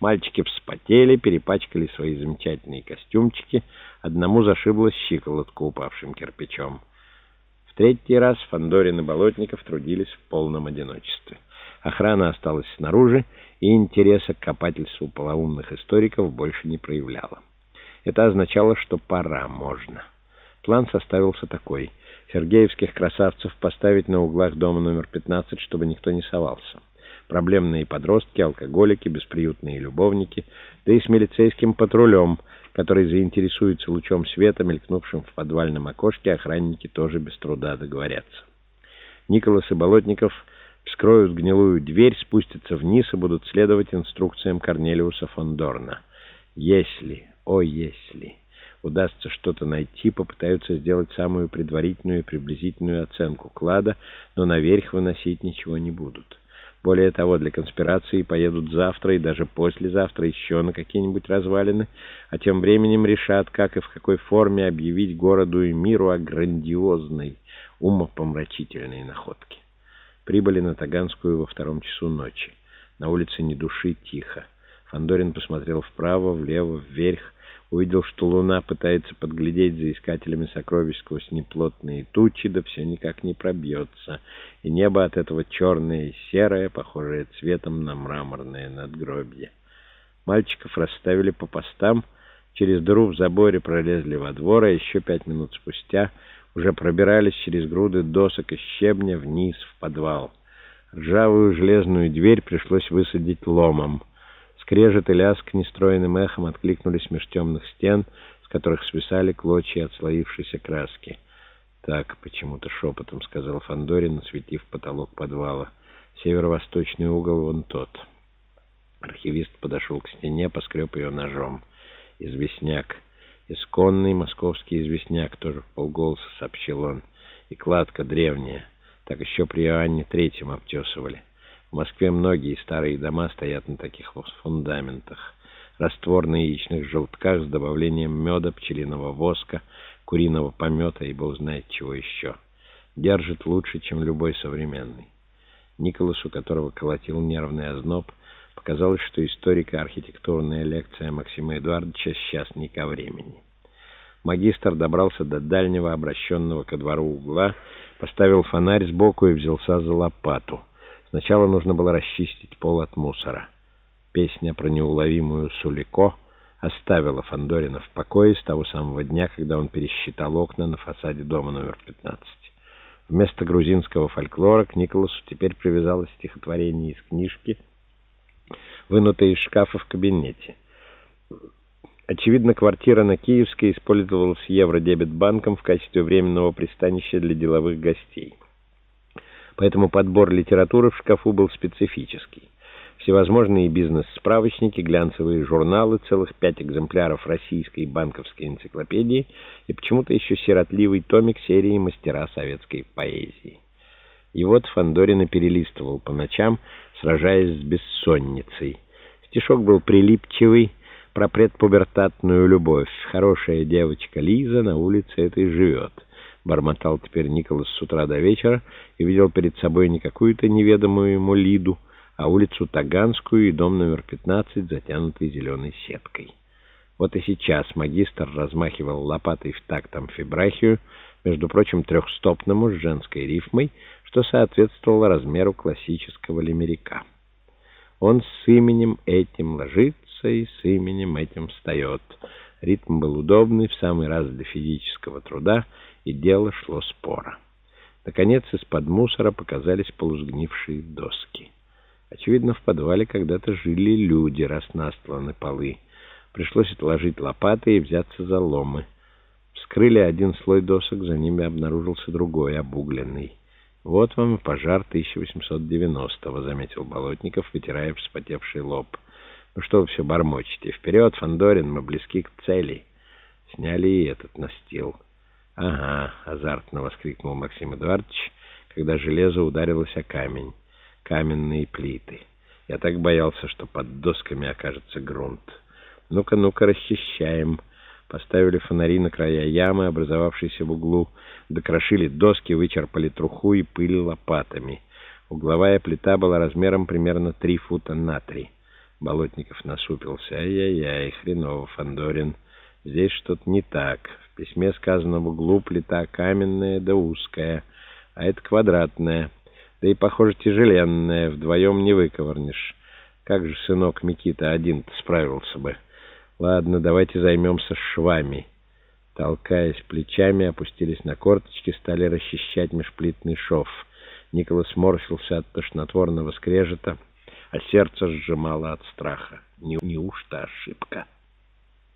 Мальчики вспотели, перепачкали свои замечательные костюмчики. Одному зашиблась щиколотку упавшим кирпичом. В третий раз Фандорин и Болотников трудились в полном одиночестве. Охрана осталась снаружи, и интереса к копательству полоумных историков больше не проявляла. Это означало, что пора, можно. План составился такой. Сергеевских красавцев поставить на углах дома номер 15, чтобы никто не совался проблемные подростки, алкоголики, бесприютные любовники, да и с милицейским патрулем, который заинтересуется лучом света, мелькнувшим в подвальном окошке, охранники тоже без труда договорятся. Николас и Болотников вскроют гнилую дверь, спустятся вниз и будут следовать инструкциям Корнелиуса фон Дорна. Если, о если, удастся что-то найти, попытаются сделать самую предварительную и приблизительную оценку клада, но наверх выносить ничего не будут. Более того, для конспирации поедут завтра и даже послезавтра еще на какие-нибудь развалины, а тем временем решат, как и в какой форме объявить городу и миру о грандиозной, умопомрачительной находке. Прибыли на Таганскую во втором часу ночи. На улице ни души, тихо. Фандорин посмотрел вправо, влево, вверх, увидел, что луна пытается подглядеть за искателями сокровищ сквозь неплотные тучи, да все никак не пробьется, и небо от этого черное и серое, похожее цветом на мраморное надгробье. Мальчиков расставили по постам, через дыру в заборе пролезли во двор, а еще пять минут спустя уже пробирались через груды досок и щебня вниз в подвал. Ржавую железную дверь пришлось высадить ломом — Скрежет и лязг нестроенным эхом откликнулись меж темных стен, с которых свисали клочья отслоившейся краски. «Так», — почему-то шепотом сказал Фандорин, осветив потолок подвала. «Северо-восточный угол вон тот». Архивист подошел к стене, поскреб ее ножом. «Известняк. Исконный московский известняк», — тоже в полголоса сообщил он. «И кладка древняя. Так еще при Иоанне Третьем обтесывали». В Москве многие старые дома стоят на таких фундаментах. Раствор на яичных желтках с добавлением меда, пчелиного воска, куриного помета и бог знает чего еще. Держит лучше, чем любой современный. Николасу, которого колотил нервный озноб, показалось, что историко-архитектурная лекция Максима Эдуардовича сейчас не ко времени. Магистр добрался до дальнего, обращенного ко двору угла, поставил фонарь сбоку и взялся за лопату — Сначала нужно было расчистить пол от мусора. Песня про неуловимую Сулико оставила Фандорина в покое с того самого дня, когда он пересчитал окна на фасаде дома номер 15. Вместо грузинского фольклора к Николасу теперь привязалось стихотворение из книжки, вынутое из шкафа в кабинете. Очевидно, квартира на Киевской использовалась Евродебетбанком в качестве временного пристанища для деловых гостей поэтому подбор литературы в шкафу был специфический. Всевозможные бизнес-справочники, глянцевые журналы, целых пять экземпляров российской банковской энциклопедии и почему-то еще сиротливый томик серии «Мастера советской поэзии». И вот Фандорина перелистывал по ночам, сражаясь с бессонницей. Стишок был прилипчивый, про предпубертатную любовь. Хорошая девочка Лиза на улице этой живет — бормотал теперь Николас с утра до вечера и видел перед собой не какую-то неведомую ему Лиду, а улицу Таганскую и дом номер 15, затянутый зеленой сеткой. Вот и сейчас магистр размахивал лопатой в такт амфибрахию, между прочим, трехстопному с женской рифмой, что соответствовало размеру классического лимерика. Он с именем этим ложится и с именем этим встает. Ритм был удобный, в самый раз для физического труда — и дело шло спора. Наконец из-под мусора показались полузгнившие доски. Очевидно, в подвале когда-то жили люди, раз настланы полы. Пришлось отложить лопаты и взяться за ломы. Вскрыли один слой досок, за ними обнаружился другой, обугленный. «Вот вам и пожар 1890-го», — заметил Болотников, вытирая вспотевший лоб. «Ну что вы все бормочете? Вперед, Фандорин, мы близки к цели». Сняли и этот настил. «Ага», — азартно воскликнул Максим Эдуардович, когда железо ударилось о камень. Каменные плиты. Я так боялся, что под досками окажется грунт. «Ну-ка, ну-ка, расчищаем». Поставили фонари на края ямы, образовавшейся в углу, докрошили доски, вычерпали труху и пыль лопатами. Угловая плита была размером примерно три фута на три. Болотников насупился. Ай-яй-яй, хреново, Фандорин. Здесь что-то не так. В письме сказано в плита каменная да узкая, а это квадратная. Да и, похоже, тяжеленная. Вдвоем не выковырнешь. Как же сынок Микита один-то справился бы? Ладно, давайте займемся швами. Толкаясь плечами, опустились на корточки, стали расчищать межплитный шов. Николас морщился от тошнотворного скрежета, а сердце сжимало от страха. Не, неужто ошибка?